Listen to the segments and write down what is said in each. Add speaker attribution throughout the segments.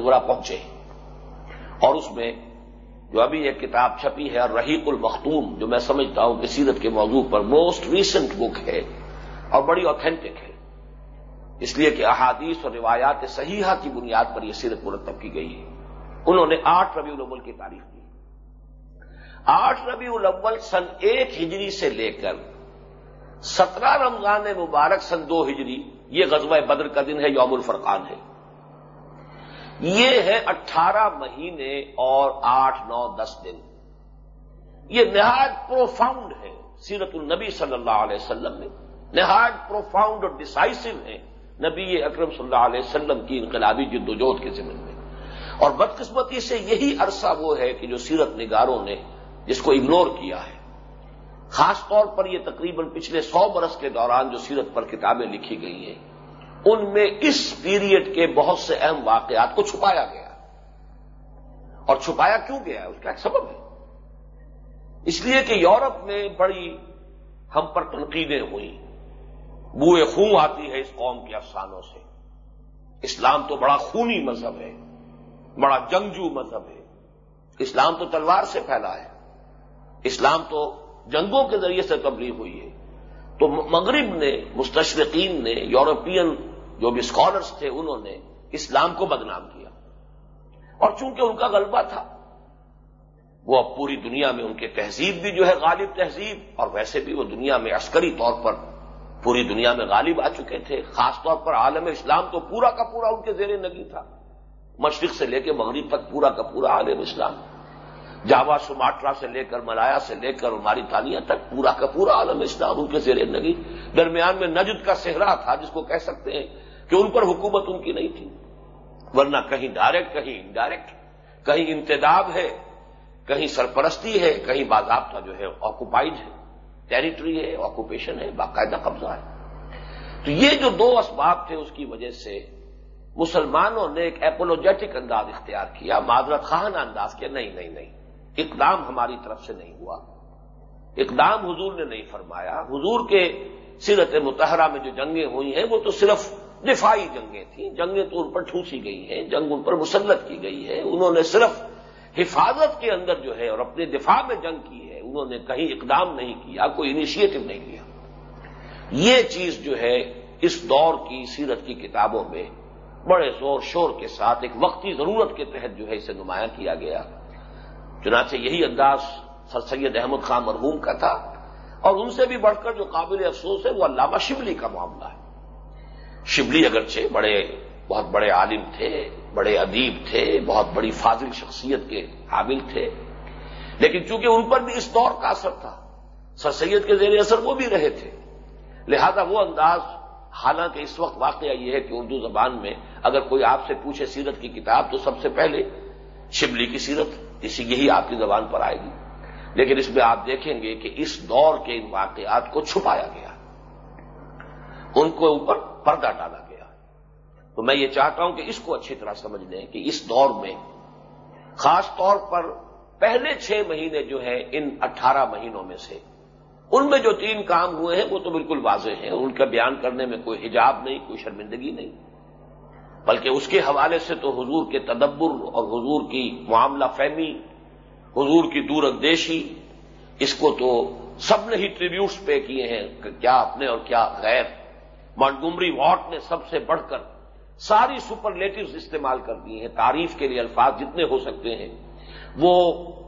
Speaker 1: منورہ پہنچے۔ اور اس میں جو ابھی ایک کتاب چھپی ہے، رحیق المختوم، جو میں سمجھتا ہوں کہ سیرت کے موضوع پر موسٹ ریسنٹ بک ہے اور بڑی اوتھینٹک ہے۔ اس لیے کہ احادیث اور روایات صحیحہ کی بنیاد پر یہ سیرت مرتب کی گئی ہے۔ انہوں نے آٹھ ربیع الاول کی تاریخ دی۔ آٹھ ربیع الاول سن ایک ہجری سے لے کر سترہ رمضان مبارک سن دو ہجری، یہ غزوہ بدر کا دن ہے، یوم الفرقان ہے۔ یہ ہے اٹھارہ مہینے اور آٹھ، نو، دس دن۔ یہ نہایت پروفاؤنڈ ہے سیرت النبی صلی اللہ علیہ وسلم میں۔ نہایت پروفاؤنڈ اور ڈسائسو ہے نبی اکرم صلی اللہ علیہ وسلم کی انقلابی جد و جہد کے ذمن میں۔ اور بدقسمتی سے یہی عرصہ وہ ہے کہ جو سیرت نگاروں نے جس کو اگنور کیا ہے۔ خاص طور پر یہ تقریباً پچھلے سو برس کے دوران جو سیرت پر کتابیں لکھی گئی ہیں ان میں اس پیریڈ کے بہت سے اہم واقعات کو چھپایا گیا۔ اور چھپایا کیوں گیا اس کا ایک سبب ہے۔ اس لیے کہ یورپ میں بڑی ہم پر تنقیدیں ہوئی بوئے خون آتی ہے اس قوم کے افسانوں سے۔ اسلام تو بڑا خونی مذہب ہے، بڑا جنگجو مذہب ہے۔ اسلام تو تلوار سے پھیلا ہے۔ اسلام تو جنگوں کے ذریعے سے تبلیغ ہوئی ہے۔ تو مغرب نے، مستشرقین نے، یورپین جو بھی اسکالرس تھے، انہوں نے اسلام کو بدنام کیا۔ اور چونکہ ان کا غلبہ تھا، وہ اب پوری دنیا میں ان کے تہذیب بھی جو ہے غالب تہذیب، اور ویسے بھی وہ دنیا میں عسکری طور پر پوری دنیا میں غالب آ چکے تھے۔ خاص طور پر عالم اسلام تو پورا کا پورا ان کے زیر نگی تھا۔ مشرق سے لے کے مغرب تک پورا کا پورا عالم اسلام۔ جاوا، سماٹرا سے لے کر ملایا سے لے کر ہماری تانیہ تک پورا کا پورا عالم اسلام ان کے زیر نگی۔ درمیان میں نجد کا صحرا تھا، جس کو کہہ سکتے ہیں کہ ان پر حکومت ان کی نہیں تھی۔ ورنہ کہیں ڈائریکٹ کہیں انڈائریکٹ کہیں انتداب ہے، کہیں سرپرستی ہے، کہیں باضابطہ جو ہے آکوپائڈ ہے ٹیریٹری ہے آکوپیشن ہے، باقاعدہ قبضہ ہے۔ تو یہ جو دو اسباب تھے اس کی وجہ سے مسلمانوں نے ایک ایپولوجیٹک انداز اختیار کیا، معذرت خان انداز کیا، نہیں نہیں نہیں۔ اقدام ہماری طرف سے نہیں ہوا۔ اقدام حضور نے نہیں فرمایا۔ حضور کے سیرت متحرہ میں جو جنگیں ہوئی ہیں، وہ تو صرف دفاعی جنگیں تھیں۔ جنگیں تو ان پر ٹھوسی گئی ہیں، جنگ ان پر مسلط کی گئی ہے انہوں نے صرف حفاظت کے اندر جو ہے اور اپنے دفاع میں جنگ کی ہے، انہوں نے کہیں اقدام نہیں کیا، کوئی انیشیٹو نہیں لیا۔ یہ چیز جو ہے اس دور کی سیرت کی کتابوں میں بڑے زور شور کے ساتھ ایک وقتی ضرورت کے تحت جو ہے اسے نمایاں کیا گیا۔ چنانچہ یہی انداز سر سید احمد خان مرحوم کا تھا۔ اور ان سے بھی بڑھ کر جو قابل افسوس ہے وہ علامہ شبلی کا معاملہ ہے۔ شبلی اگرچہ بڑے، بہت بڑے عالم تھے، بڑے ادیب تھے، بہت بڑی فاضل شخصیت کے حامل تھے۔ لیکن چونکہ ان پر بھی اس دور کا اثر تھا، سر سید کے زیر اثر وہ بھی رہے تھے۔ لہذا وہ انداز، حالانکہ اس وقت واقعہ یہ ہے کہ اردو زبان میں اگر کوئی آپ سے پوچھے سیرت کی کتاب، تو سب سے پہلے شبلی کی سیرت اسی یہی آپ کی زبان پر آئے گی۔ لیکن اس میں آپ دیکھیں گے کہ اس دور کے ان واقعات کو چھپایا گیا۔ ان کو اوپر پردہ ڈالا گیا تو میں یہ چاہتا ہوں کہ اس کو اچھی طرح سمجھ لیں کہ اس دور میں خاص طور پر پہلے چھ مہینے جو ہیں ان اٹھارہ مہینوں میں سے، ان میں جو تین کام ہوئے ہیں وہ تو بالکل واضح ہیں۔ ان کا بیان کرنے میں کوئی حجاب نہیں، کوئی شرمندگی نہیں۔ بلکہ اس کے حوالے سے تو حضور کے تدبر اور حضور کی معاملہ فہمی، حضور کی دور اندیشی، اس کو تو سب نے ہی ٹریبیوٹس پے کیے ہیں کہ کیا اپنے اور کیا غیر۔ مانگمری واٹ نے سب سے بڑھ کر ساری سپرلیٹوز استعمال کر دی ہیں، تعریف کے لیے الفاظ جتنے ہو سکتے ہیں، وہ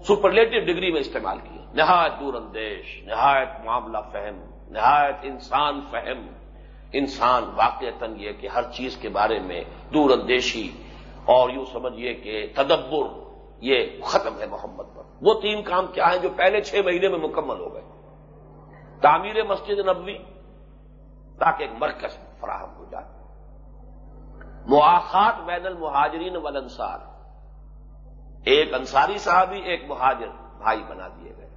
Speaker 1: سپرلیٹو ڈگری میں استعمال کیے نہایت دور اندیش نہایت معاملہ فہم، نہایت انسان فہم۔ انسان واقع یہ کہ ہر چیز کے بارے میں دور اندیشی اور یوں سمجھیے کہ تدبر یہ ختم ہے محمد پر۔ وہ تین کام کیا ہیں جو پہلے چھ مہینے میں مکمل ہو گئے۔ تعمیر مسجد نبوی تاکہ ایک مرکز فراہم ہو جائے۔ مواخات بین المہاجرین والانصار۔ ایک انصاری صاحبی ایک مہاجر بھائی بنا دیے گئے۔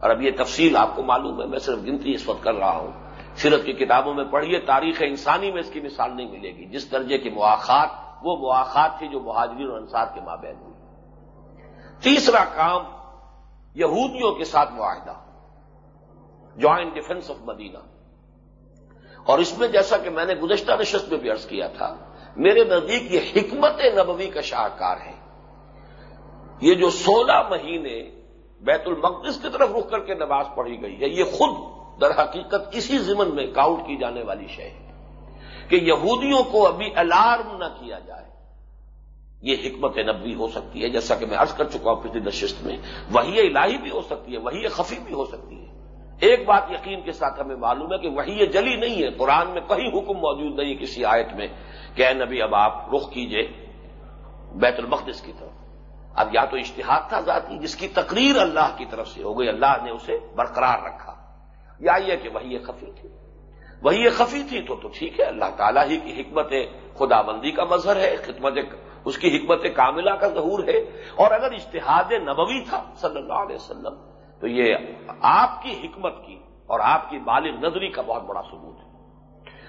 Speaker 1: اور اب یہ تفصیل آپ کو معلوم ہے، میں صرف گنتی اس وقت کر رہا ہوں۔ سیرت کی کتابوں میں پڑھیے، تاریخ انسانی میں اس کی مثال نہیں ملے گی۔ جس درجے کی مواخات وہ مواخات تھی جو مہاجرین اور انصار کے مابین ہوئی۔ تیسرا کام، یہودیوں کے ساتھ معاہدہ۔ جوائنٹ ڈیفنس آف مدینہ اور اس میں جیسا کہ میں نے گزشتہ نشست میں بھی عرض کیا تھا، میرے نزدیک یہ حکمت نبوی کا شاہکار ہے یہ جو سولہ مہینے بیت المقدس کی طرف رخ کر کے نماز پڑھی گئی ہے، یہ خود در حقیقت اسی ضمن میں کاؤنٹ کی جانے والی شے ہے کہ یہودیوں کو ابھی الارم نہ کیا جائے۔ یہ حکمت نبوی ہو سکتی ہے، جیسا کہ میں عرض کر چکا ہوں پچھلی نشست میں۔ وہی الہی بھی ہو سکتی ہے، وہی خفی بھی ہو سکتی ہے۔ ایک بات یقین کے ساتھ ہمیں معلوم ہے کہ وہی جلی نہیں ہے۔ قرآن میں کہیں حکم موجود نہیں ہے کسی آیت میں کہ اے نبی اب آپ رخ کیجیے بیت المقدس کی طرف۔ اب یا تو اشتہاد تھا ذاتی، جس کی تقریر اللہ کی طرف سے ہو گئی، اللہ نے اسے برقرار رکھا۔ یا یہ کہ وہی خفی تھی۔ وہی خفی تھی تو تو ٹھیک ہے، اللہ تعالیٰ ہی کی حکمت خدا بندی کا مظہر ہے، خدمت اس کی حکمت کاملہ کا ظہور ہے۔ اور اگر اشتہاد نبوی تھا صلی اللہ علیہ وسلم تو یہ آپ کی حکمت کی اور آپ کی بالغ نظری کا بہت بڑا ثبوت ہے۔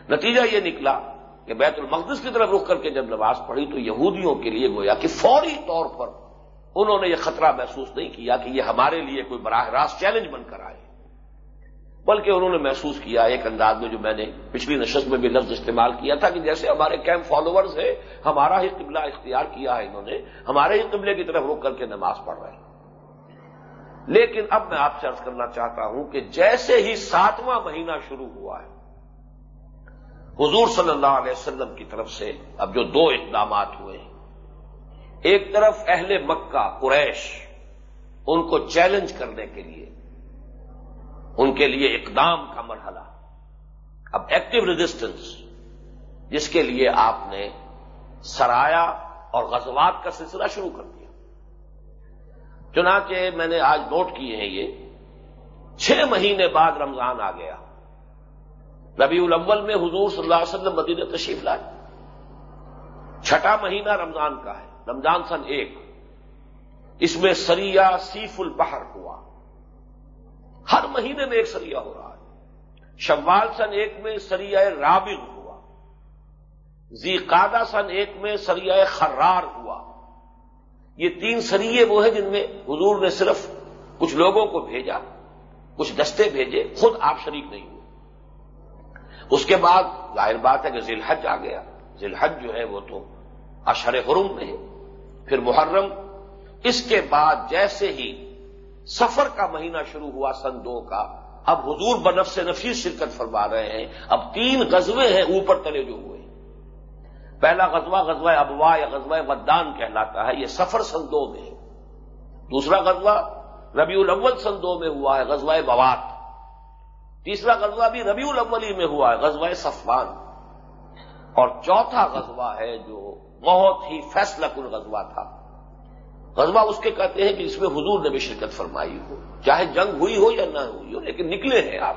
Speaker 1: نتیجہ یہ نکلا کہ بیت المقدس کی طرف رخ کر کے جب نماز پڑھی تو یہودیوں کے لیے گویا کہ فوری طور پر انہوں نے یہ خطرہ محسوس نہیں کیا کہ یہ ہمارے لیے کوئی براہ راست چیلنج بن کر آئے۔ بلکہ انہوں نے محسوس کیا ایک انداز میں جو میں نے پچھلی نشست میں بھی لفظ استعمال کیا تھا کہ جیسے ہمارے کیمپ فالوورز ہیں، ہمارا ہی قبلہ اختیار کیا ہے انہوں نے، ہمارے ہی قبلے کی طرف رک کر کے نماز پڑھ رہے ہیں۔ لیکن اب میں آپ سے کرنا چاہتا ہوں کہ جیسے ہی ساتواں مہینہ شروع ہوا ہے، حضور صلی اللہ علیہ وسلم کی طرف سے اب جو دو اقدامات ہوئے ہیں۔ ایک طرف اہل مکہ، قریش، ان کو چیلنج کرنے کے لیے، ان کے لیے اقدام کا مرحلہ۔ اب ایکٹیو ریزسٹنس، جس کے لیے آپ نے سرایا اور غزوات کا سلسلہ شروع کر دیا۔ چنانچہ میں نے آج نوٹ کیے ہیں یہ، چھ مہینے بعد رمضان آ گیا۔ ربیع الاول میں حضور صلی اللہ علیہ وسلم مدینہ تشریف لائے۔ چھٹا مہینہ رمضان کا ہے، رمضان سن ایک۔ اس میں سریا سیف البحر ہوا۔ ہر مہینے میں ایک سریا ہو رہا ہے۔ شوال سن ایک میں سریا رابغ ہوا۔ زی قادہ سن ایک میں سریا خرار ہوا۔ یہ تین سریے وہ ہیں جن میں حضور نے صرف کچھ لوگوں کو بھیجا، کچھ دستے بھیجے، خود آپ شریک نہیں ہوئے۔ اس کے بعد ظاہر بات ہے کہ ذیل حج آ گیا۔ ذیل حج جو ہے وہ تو اشر حرم میں ہے، پھر محرم۔ اس کے بعد جیسے ہی سفر کا مہینہ شروع ہوا سن دو کا، اب حضور بنف سے نفیس شرکت فرما رہے ہیں۔ اب تین غزوے ہیں اوپر تلے جو ہوئے۔ پہلا غزوہ غزوہ ابوا یا غزوہ ودان کہلاتا ہے، یہ سفر سن دو میں۔ دوسرا غزوہ ربیع الاول سن دو میں ہوا ہے، غزوہ بوات تیسرا غزوہ بھی ربیع الاولی میں ہوا ہے، غزوہ صفوان۔ اور چوتھا غزوہ ہے جو بہت ہی فیصلہ کن غزوہ تھا۔ غزوہ اس کے کہتے ہیں کہ اس میں حضور نے بھی شرکت فرمائی ہو، چاہے جنگ ہوئی ہو یا نہ ہوئی ہو، لیکن نکلے ہیں آپ۔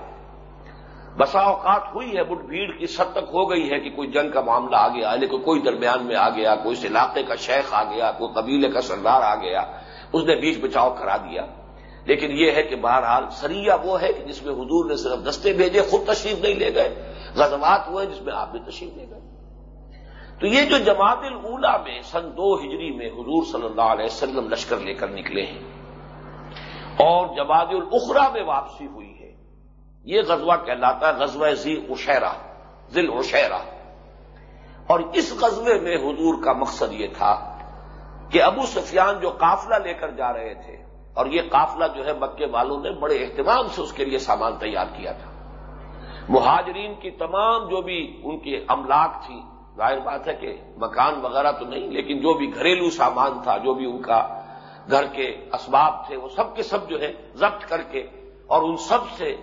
Speaker 1: بسا اوقات ہوئی ہے بٹ بھیڑ کی سب تک ہو گئی ہے کہ کوئی جنگ کا معاملہ آ گیا لیکن کوئی درمیان میں آ گیا کوئی اس علاقے کا شیخ آ گیا کوئی قبیلے کا سردار آ گیا اس نے بیچ بچاؤ کرا دیا۔ لیکن یہ ہے کہ بہرحال سریا وہ ہے کہ جس میں حضور نے صرف دستے بھیجے، خود تشریف نہیں لے گئے، غزوات وہ ہیں جس میں آپ بھی تشریف لے گئے۔ تو یہ جو جماعت الاولا میں سن دو ہجری میں حضور صلی اللہ علیہ وسلم لشکر لے کر نکلے ہیں، اور جماعت الاخرا میں واپسی ہوئی ہے۔ یہ غزوہ کہلاتا ہے، غزوہ زی اشیرا ذل اشیرا اور اس غزوے میں حضور کا مقصد یہ تھا کہ ابو سفیان جو قافلہ لے کر جا رہے تھے، اور یہ قافلہ جو ہے مکے والوں نے بڑے اہتمام سے اس کے لیے سامان تیار کیا تھا۔ مہاجرین کی تمام جو بھی ان کی املاک تھی، ظاہر بات ہے کہ مکان وغیرہ تو نہیں، لیکن جو بھی گھریلو سامان تھا، جو بھی ان کا گھر کے اسباب تھے، وہ سب کے سب جو ہے ضبط کر کے اور ان سب سے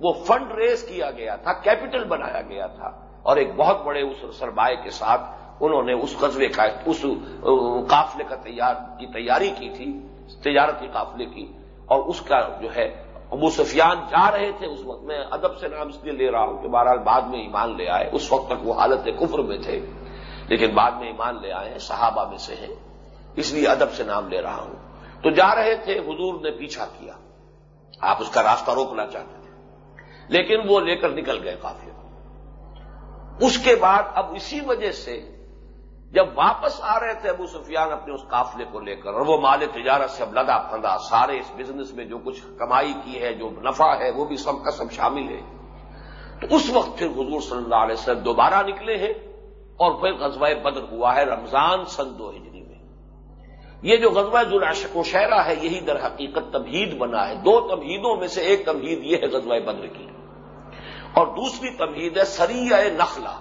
Speaker 1: وہ فنڈ ریز کیا گیا تھا، کیپٹل بنایا گیا تھا۔ اور ایک بہت بڑے اس سرمایہ کے ساتھ انہوں نے اس قصبے کا، اس، قافلے کا تیار، کی تیاری کی تھی، تجارتی قافلے کی۔ اور اس کا جو ہے، ابو سفیان جا رہے تھے اس وقت، میں ادب سے نام اس لیے لے رہا ہوں کہ بہرحال بعد میں ایمان لے آئے۔ اس وقت تک وہ حالت کفر میں تھے، لیکن بعد میں ایمان لے آئے ہیں صحابہ میں سے ہیں۔ اس لیے ادب سے نام لے رہا ہوں۔ تو جا رہے تھے، حضور نے پیچھا کیا۔ آپ اس کا راستہ روکنا چاہتے لیکن وہ لے کر نکل گئے کافی اس کے بعد اب اسی وجہ سے جب واپس آ رہے تھے ابو سفیان اپنے اس قافلے کو لے کر اور وہ مال تجارت سے اب لدا پھندا، سارے اس بزنس میں جو کچھ کمائی کی ہے، جو نفع ہے، وہ بھی سب کا سب شامل ہے۔ تو اس وقت پھر حضور صلی اللہ علیہ وسلم دوبارہ نکلے ہیں اور پھر غزوہ بدر ہوا ہے، رمضان سن دو ہجری میں۔ یہ جو غزوہ ذوالعشق و شہرہ ہے، یہی در حقیقت تمہید بنا ہے۔ دو تمہیدوں میں سے ایک تمہید یہ ہے غزوہ بدر کی۔ اور دوسری تمہید ہے سریہ نخلا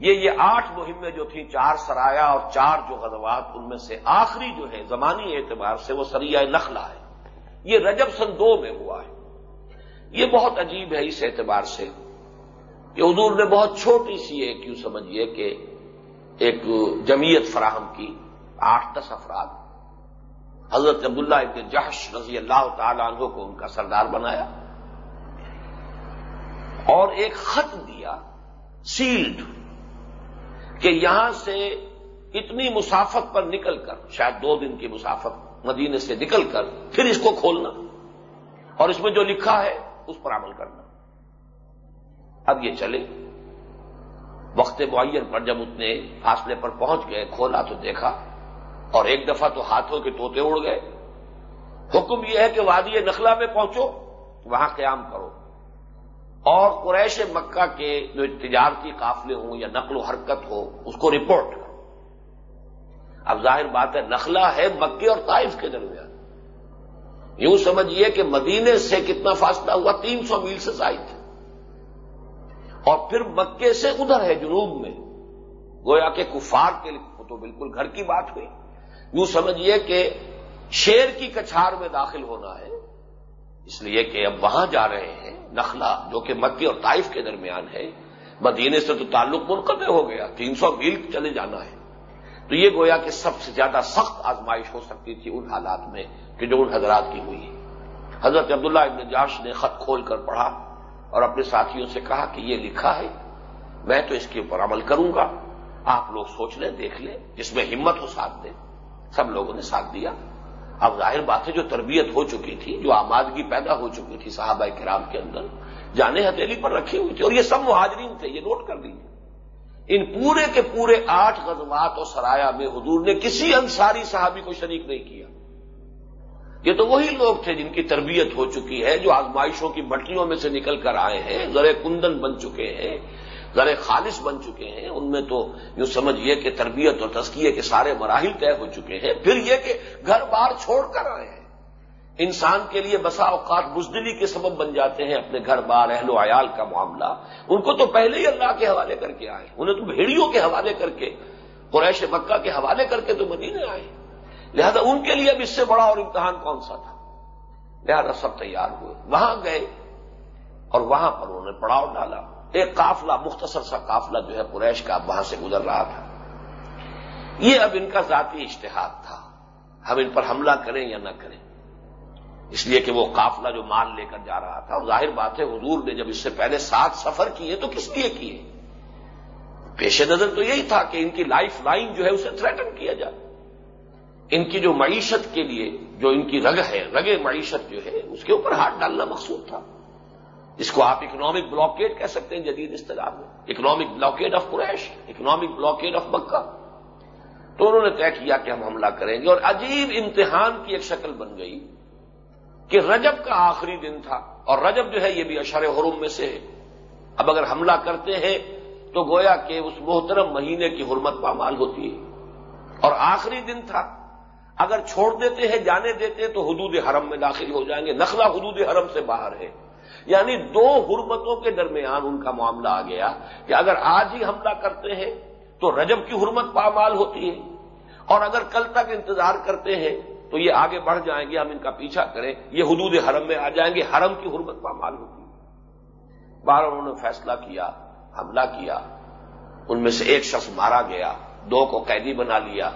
Speaker 1: یہ یہ آٹھ مہمیں جو تھیں، چار سرایا اور چار جو غزوات، ان میں سے آخری جو ہے، زمانی اعتبار سے وہ سریہ نخلا ہے۔ یہ رجب سن دو میں ہوا ہے۔ یہ بہت عجیب ہے اس اعتبار سے کہ حضور نے بہت چھوٹی سی ایک، یوں سمجھیے کہ ایک جمعیت فراہم کی، آٹھ دس افراد۔ حضرت عبداللہ ابن جہش رضی اللہ تعالی عنہ کو ان کا سردار بنایا۔ اور ایک خط دیا سیلڈ کہ یہاں سے اتنی مسافت پر نکل کر، شاید دو دن کی مسافت مدینے سے نکل کر، پھر اس کو کھولنا اور اس میں جو لکھا ہے، اس پر عمل کرنا۔ اب یہ چلے۔ وقت معین پر جب اتنے فاصلے پر پہنچ گئے، کھولا تو دیکھا اور ایک دفعہ تو ہاتھوں کے توتے اڑ گئے۔ حکم یہ ہے کہ وادی نخلا میں پہنچو، وہاں قیام کرو۔ اور قریش مکہ کے جو تجارتی قافلے ہوں یا نقل و حرکت ہو، اس کو رپورٹ کرو۔ اب ظاہر بات ہے نخلا ہے مکے اور طائف کے درمیان۔ یوں سمجھیے کہ مدینے سے کتنا فاصلہ ہوا؟ تین سو میل سے زائد۔ اور پھر مکے سے ادھر ہے جنوب میں۔ گویا کہ کفار کے لیے تو بالکل گھر کی بات ہوئی۔ یوں سمجھیے کہ شیر کی کچھار میں داخل ہونا ہے۔ اس لیے کہ اب وہاں جا رہے ہیں نخلا جو کہ مکے اور طائف کے درمیان ہے۔ مدینے سے تو تعلق منقطع ہو گیا، تین سو میل چلے جانا ہے۔ تو یہ گویا کہ سب سے زیادہ سخت آزمائش ہو سکتی تھی ان حالات میں کہ جو ان حضرات کی ہوئی۔ ہے حضرت عبداللہ ابن جاش نے خط کھول کر پڑھا اور اپنے ساتھیوں سے کہا کہ یہ لکھا ہے، میں تو اس کے اوپر عمل کروں گا۔ آپ لوگ سوچ لیں، دیکھ لیں جس میں ہمت ہو ساتھ دیں۔ سب لوگوں نے ساتھ دیا۔ اب ظاہر بات ہے جو تربیت ہو چکی تھی، جو آمادگی پیدا ہو چکی تھی صحابہ کرام کے اندر جانے ہتھیلی پر رکھی ہوئی تھی اور یہ سب مہاجرین تھے، یہ نوٹ کر لیجیے ان پورے کے پورے آٹھ غزوات اور سرایا میں حضور نے کسی انصاری صحابی کو شریک نہیں کیا۔ یہ تو وہی لوگ تھے جن کی تربیت ہو چکی ہے، جو آزمائشوں کی بٹیوں میں سے نکل کر آئے ہیں ذرے کندن بن چکے ہیں۔ ذرے خالص بن چکے ہیں، ان میں تو یوں سمجھیے کہ تربیت اور تسکیے کے سارے مراحل طے ہو چکے ہیں۔ پھر یہ کہ گھر بار چھوڑ کر آئے ہیں۔ انسان کے لیے بسا اوقات بزدلی کے سبب بن جاتے ہیں اپنے گھر بار، اہل و عیال کا معاملہ۔ ان کو تو پہلے ہی اللہ کے حوالے کر کے آئے انہیں تو بھیڑیوں کے حوالے کر کے، قریش مکہ کے حوالے کر کے تو مدینے آئے لہذا ان کے لیے اب اس سے بڑا اور امتحان کون سا تھا؟ لہذا سب تیار ہوئے۔ وہاں گئے اور وہاں پر انہوں نے پڑاؤ ڈالا۔ ایک قافلہ، مختصر سا قافلہ جو ہے قریش کا اب وہاں سے گزر رہا تھا۔ یہ اب ان کا ذاتی اشتہاد تھا۔ ہم ان پر حملہ کریں یا نہ کریں۔ اس لیے کہ وہ قافلہ جو مال لے کر جا رہا تھا، اور ظاہر بات ہے، حضور نے جب اس سے پہلے سات سفر کیے تو کس لیے کیے؟ پیش نظر تو یہی تھا کہ ان کی لائف لائن جو ہے اسے تھریٹن کیا جائے۔ ان کی جو معیشت کے لیے جو ان کی رگ ہے رگ معیشت جو ہے، اس کے اوپر ہاتھ ڈالنا مقصود تھا۔ اس کو آپ اکنامک بلاکیٹ کہہ سکتے ہیں، جدید اصطلاح میں۔ Economic blockade of Quraysh economic blockade of Makkah تو انہوں نے طے کیا کہ ہم حملہ کریں گے اور عجیب امتحان کی ایک شکل بن گئی کہ رجب کا آخری دن تھا اور رجب جو ہے یہ بھی اشر حرم میں سے ہے۔ اب اگر حملہ کرتے ہیں تو گویا کہ اس محترم مہینے کی حرمت پامال ہوتی ہے۔ اور آخری دن تھا۔ اگر چھوڑ دیتے ہیں، جانے دیتے ہیں تو حدود حرم میں داخل ہو جائیں گے۔ نخلا حدود حرم سے باہر ہے۔ یعنی دو حرمتوں کے درمیان ان کا معاملہ آ گیا کہ اگر آج ہی حملہ کرتے ہیں تو رجب کی حرمت پامال ہوتی ہے اور اگر کل تک انتظار کرتے ہیں تو یہ آگے بڑھ جائیں گے، ہم ان کا پیچھا کریں، یہ حدود حرم میں آ جائیں گے، حرم کی حرمت پامال ہوتی ہے۔ بار انہوں نے فیصلہ کیا، حملہ کیا، ان میں سے ایک شخص مارا گیا، دو کو قیدی بنا لیا،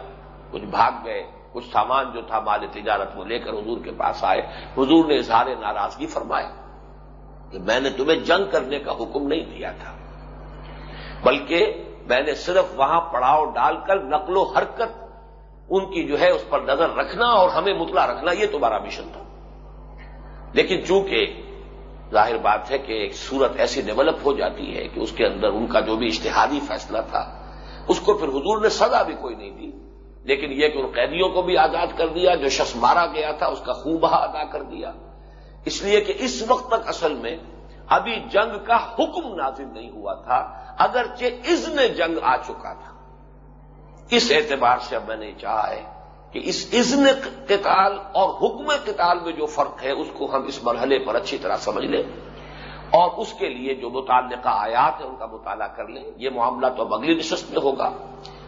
Speaker 1: کچھ بھاگ گئے، کچھ سامان جو تھا مال تجارت وہ لے کر حضور کے پاس آئے۔ حضور نے اظہار ناراضگی فرمایا کہ میں نے تمہیں جنگ کرنے کا حکم نہیں دیا تھا، بلکہ میں نے صرف وہاں پڑاؤ ڈال کر نقل و حرکت ان کی جو ہے اس پر نظر رکھنا اور ہمیں مطلع رکھنا، یہ تمہارا مشن تھا۔ لیکن چونکہ ظاہر بات ہے کہ ایک صورت ایسی ڈیولپ ہو جاتی ہے کہ اس کے اندر ان کا جو بھی اشتہادی فیصلہ تھا، اس کو پھر حضور نے سزا بھی کوئی نہیں دی۔ لیکن یہ کہ ان قیدیوں کو بھی آزاد کر دیا، جو شخص مارا گیا تھا، اس کا خوب ادا کر دیا۔ اس لیے کہ اس وقت تک اصل میں ابھی جنگ کا حکم نازل نہیں ہوا تھا، اگرچہ اذن جنگ آ چکا تھا۔ اس اعتبار سے اب میں نے چاہا ہے کہ اس اذن قتال اور حکم قتال میں جو فرق ہے، اس کو ہم اس مرحلے پر اچھی طرح سمجھ لیں اور اس کے لیے جو متعلقہ آیات ہے ان کا مطالعہ کر لیں۔ یہ معاملہ تو اب اگلی نشست میں ہوگا۔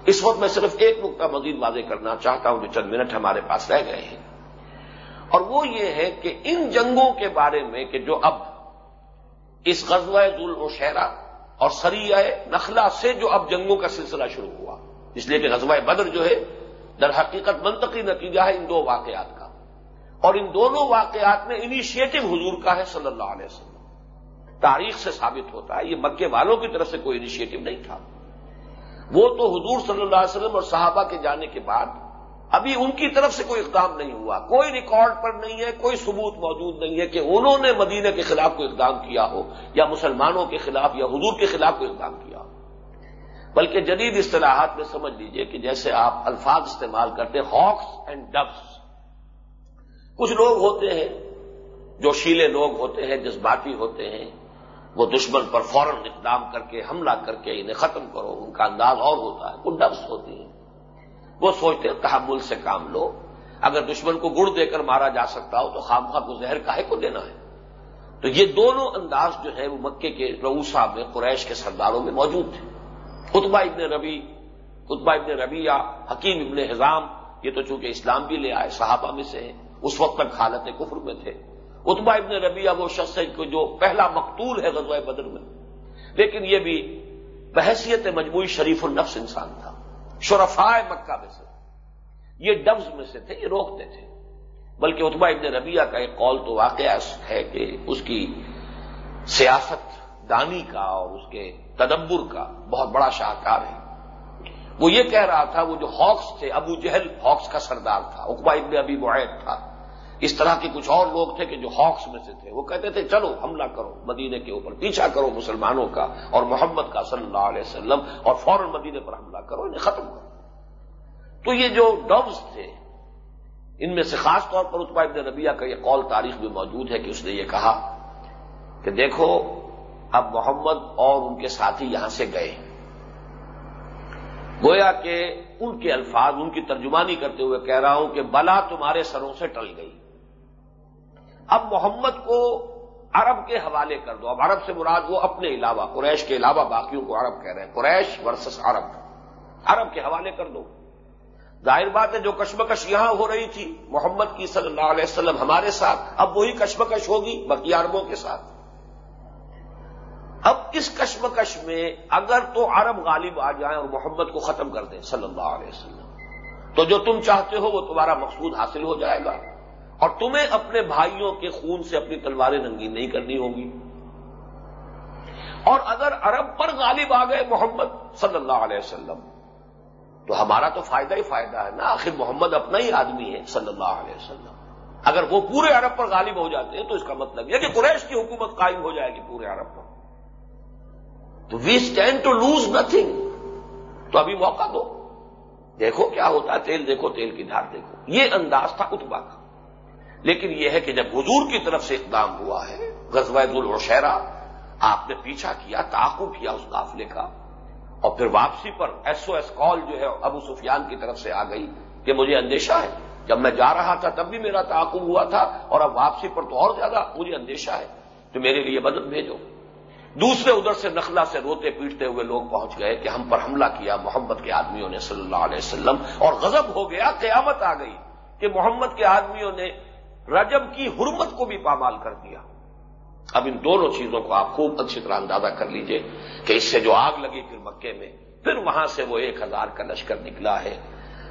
Speaker 1: اس وقت میں صرف ایک نقطہ مزید واضح کرنا چاہتا ہوں جو چند منٹ ہمارے پاس رہ گئے ہیں۔ اور وہ یہ ہے کہ ان جنگوں کے بارے میں کہ جو اب اس غزوہ ذل و اور سریہ نخلا سے جو اب جنگوں کا سلسلہ شروع ہوا، اس لیے کہ غزوہ بدر جو ہے، در حقیقت منطقی نتیجہ ہے ان دو واقعات کا۔ اور ان دونوں واقعات میں انیشیٹو حضور کا ہے صلی اللہ علیہ وسلم۔ تاریخ سے ثابت ہوتا ہے، یہ مکے والوں کی طرف سے کوئی انیشیٹو نہیں تھا۔ وہ تو حضور صلی اللہ علیہ وسلم اور صحابہ کے جانے کے بعد ابھی ان کی طرف سے کوئی اقدام نہیں ہوا۔ کوئی ریکارڈ پر نہیں ہے، کوئی ثبوت موجود نہیں ہے کہ انہوں نے مدینہ کے خلاف کوئی اقدام کیا ہو، یا مسلمانوں کے خلاف یا حضور کے خلاف کوئی اقدام کیا ہو۔ بلکہ جدید اصطلاحات میں سمجھ لیجیے کہ جیسے آپ الفاظ استعمال کرتے ہاکس اینڈ ڈبس کچھ لوگ ہوتے ہیں، جو شیلے لوگ ہوتے ہیں، جذباتی ہوتے ہیں، وہ دشمن پر فوراً اقدام کر کے، حملہ کر کے انہیں ختم کرو، ان کا انداز اور ہوتا ہے، وہ ڈبس ہوتی ہیں۔ وہ سوچتے ہیں تحمل سے کام لو۔ اگر دشمن کو گڑ دے کر مارا جا سکتا ہو تو خام خواہ کو زہر کاہے کو دینا ہے۔ تو یہ دونوں انداز جو ہے وہ مکے کے روسا میں، قریش کے سرداروں میں موجود تھے۔ اتبا ابن ربی اتبا ابن ربیہ حکیم ابن حضام یہ تو چونکہ اسلام بھی لے آئے، صحابہ میں سے اس وقت تک حالت کفر میں تھے۔ اتبا ابن ربیہ وہ شخص ہے جو پہلا مقتول ہے غزوہ بدر میں۔ لیکن یہ بھی بحثیت مجموعی شریف النفس انسان تھا۔ شرفائے مکہ میں سے۔ یہ ڈبز میں سے تھے، یہ روکتے تھے۔ بلکہ اتبا ابن ربیہ کا ایک قول تو واقعہ ہے کہ اس کی سیاست دانی کا اور اس کے تدبر کا بہت بڑا شاہکار ہے۔ وہ یہ کہہ رہا تھا، وہ جو ہاکس تھے، ابو جہل ہاکس کا سردار تھا اقبا ابن ابی معیت تھا۔ اس طرح کے کچھ اور لوگ تھے کہ جو ہاکس میں سے تھے۔ وہ کہتے تھے، چلو حملہ کرو، مدینے کے اوپر پیچھا کرو مسلمانوں کا اور محمد کا صلی اللہ علیہ وسلم اور فوراً مدینے پر حملہ کرو، انہیں ختم کرو۔ تو یہ جو ڈوز تھے، ان میں سے خاص طور پر اتبا ابن ربیہ کا یہ قول تاریخ میں موجود ہے کہ اس نے یہ کہا کہ دیکھو، اب محمد اور ان کے ساتھی یہاں سے گئے۔ گویا کہ ان کے الفاظ، ان کی ترجمانی کرتے ہوئے کہہ رہا ہوں کہ بلا تمہارے سروں سے ٹل گئی۔ اب محمد کو عرب کے حوالے کر دو۔ اب عرب سے مراد وہ اپنے علاوہ، قریش کے علاوہ باقیوں کو عرب کہہ رہے ہیں۔ قریش ورسس عرب۔ عرب کے حوالے کر دو۔ ظاہر بات ہے جو کشمکش یہاں ہو رہی تھی، محمد کی صلی اللہ علیہ وسلم ہمارے ساتھ، اب وہی کشمکش ہوگی بقی عربوں کے ساتھ۔ اب اس کشمکش میں اگر تو عرب غالب آ جائیں اور محمد کو ختم کر دیں صلی اللہ علیہ وسلم، تو جو تم چاہتے ہو وہ تمہارا مقصود حاصل ہو جائے گا۔ اور تمہیں اپنے بھائیوں کے خون سے اپنی تلواریں ننگی نہیں کرنی ہوگی۔ اور اگر عرب پر غالب آ گئے محمد صلی اللہ علیہ وسلم، تو ہمارا تو فائدہ ہی فائدہ ہے نا۔ آخر محمد اپنا ہی آدمی ہے صلی اللہ علیہ وسلم۔ اگر وہ پورے عرب پر غالب ہو جاتے ہیں تو اس کا مطلب یہ کہ قریش کی حکومت قائم ہو جائے گی پورے عرب پر۔ تو we stand to lose nothing تو ابھی موقع دو۔ دیکھو کیا ہوتا ہے، تیل دیکھو، تیل کی دھار دیکھو۔ یہ انداز تھا اتبا کا۔ لیکن یہ ہے کہ جب حضور کی طرف سے اقدام ہوا ہے، غزوہ الشہرا آپ نے پیچھا کیا، تعاقب کیا اس قافلے کا، اور پھر واپسی پر ایس او ایس کال جو ہے ابو سفیان کی طرف سے آ گئی کہ مجھے اندیشہ ہے، جب میں جا رہا تھا تب بھی میرا تعاقب ہوا تھا، اور اب واپسی پر تو اور زیادہ مجھے اندیشہ ہے، تو میرے لیے مدد بھیجو۔ دوسرے ادھر سے نخلا سے روتے پیٹتے ہوئے لوگ پہنچ گئے کہ ہم پر حملہ کیا محمد کے آدمیوں نے صلی اللہ علیہ وسلم، اور غضب ہو گیا، قیامت آ گئی کہ محمد کے آدمیوں نے رجب کی حرمت کو بھی پامال کر دیا۔ اب ان دونوں چیزوں کو آپ خوب اچھی طرح اندازہ کر لیجیے کہ اس سے جو آگ لگی پھر مکے میں، پھر وہاں سے وہ ایک ہزار کا لشکر نکلا ہے،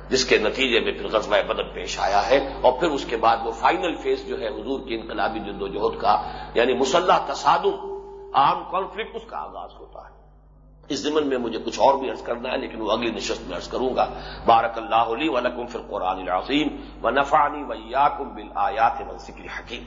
Speaker 1: جس کے نتیجے میں پھر غزوہ بدن پیش آیا ہے اور پھر اس کے بعد وہ فائنل فیس جو ہے حضور کی انقلابی جدوجہد کا یعنی مسلح تصادم، عام کانفلکٹ اس کا آغاز ہوتا ہے۔ اس زمن میں مجھے کچھ اور بھی عرض کرنا ہے، لیکن وہ اگلی نشست میں عرض کروں گا۔ بارک اللہ علی ولکم فی القرآن العظیم و نفانی ویاکم بل آیات ذکر حکیم